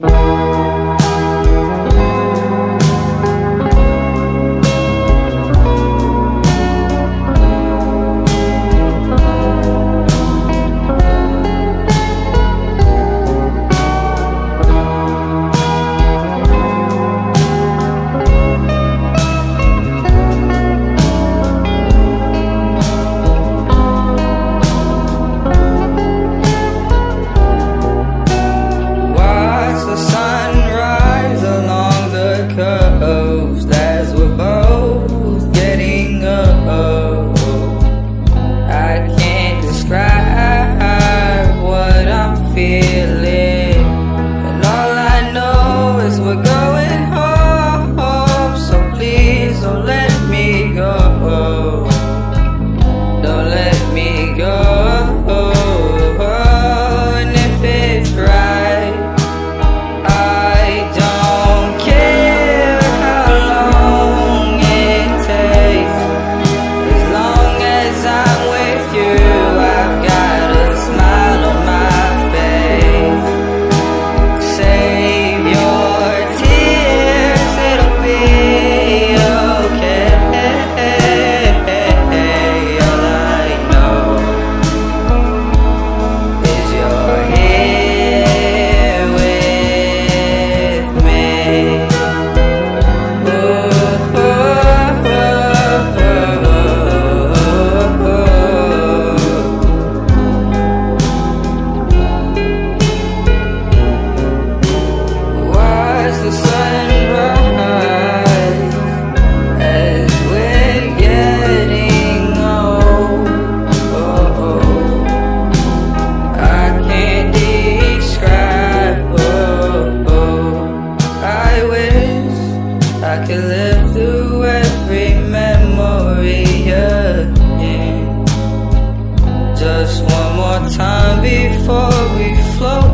Bye.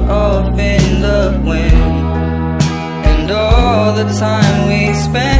off in the wind, and all the time we spend.